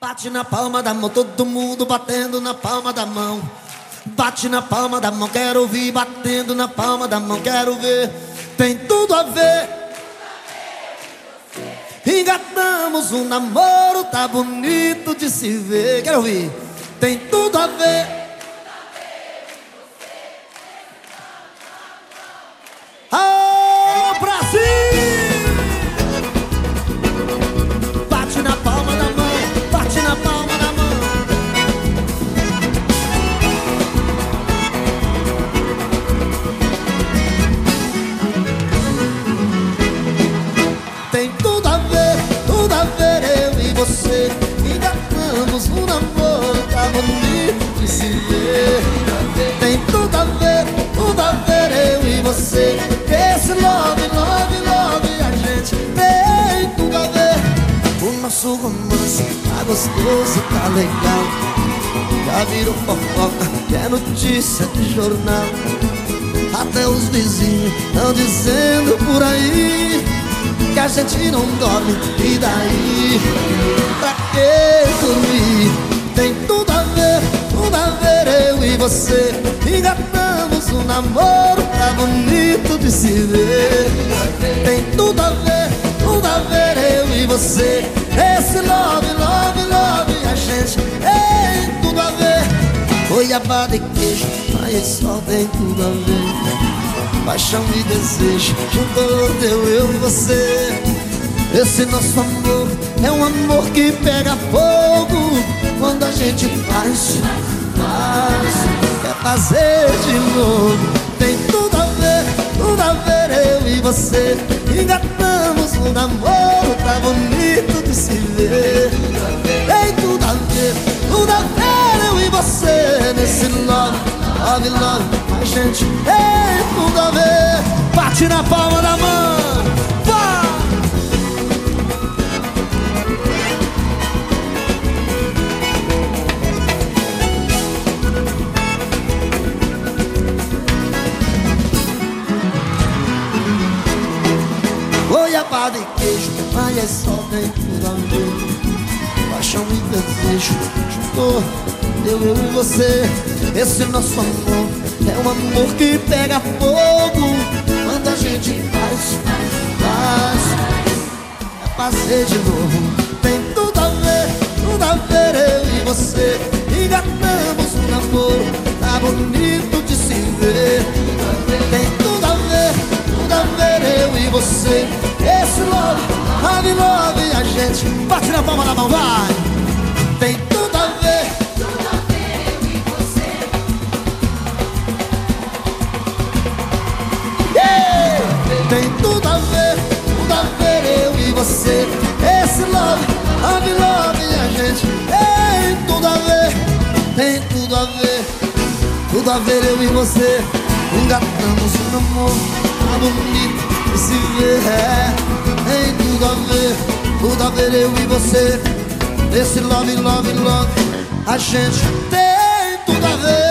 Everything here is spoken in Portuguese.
Bate na palma da mão, todo mundo batendo na palma da mão. Bate na palma da mão, quero ouvir batendo na palma da mão, quero ver. Tem tudo a ver. Engatamos um namoro, tá bonito de se ver. Quero ouvir. Tem tudo a ver. Você. Engatamos um namoro Tá bonito de se ver Tem tudo a ver, tudo a ver Eu e você. Esse love, love, love A gente tem tudo a ver. O nosso romance tá gostoso, tá legal. Já virou fofoca, que é notícia de jornal? Até os vizinhos estão dizendo por aí que a gente não dorme. E daí, pra que dormir? Tem tudo a ver, tudo a ver Eu e você. Engatamos um namoro Tá bonito de se ver. Tem tudo a ver, tudo a ver Eu e você. Esse love, love, love A gente tem tudo a ver. Goiabada e queijo Mas só tem tudo a ver Paixão e desejo juntou deu eu e você. Esse nosso amor é um amor que pega fogo Quando a gente faz, faz. Quer fazer de novo? Tem tudo a ver, tudo a ver eu e você. Engatamos um namoro, tá bonito de se ver. Tem tudo a ver, tudo a ver eu e você. Nesse love, love, love a gente a ver. Bate na palma da mão, vai! Goiabada e queijo, mas é só tem tudo a ver. Paixão e desejo, juntou eu, eu e você. Esse nosso amor é um amor que pega fogo fazer de novo. Tem tudo a ver, tudo a ver Eu e você. Engatamos um namoro Tá bonito de se ver. Tem tudo a ver, tudo a ver Eu e você. Esse love, love, love A gente bate na palma da mão, vai tem tudo a ver Tudo a ver eu e você Engatamos um namoro, tá bonito de se ver é, Tem tudo a ver, tudo a ver eu e você Esse love, love, love A gente tem tudo a ver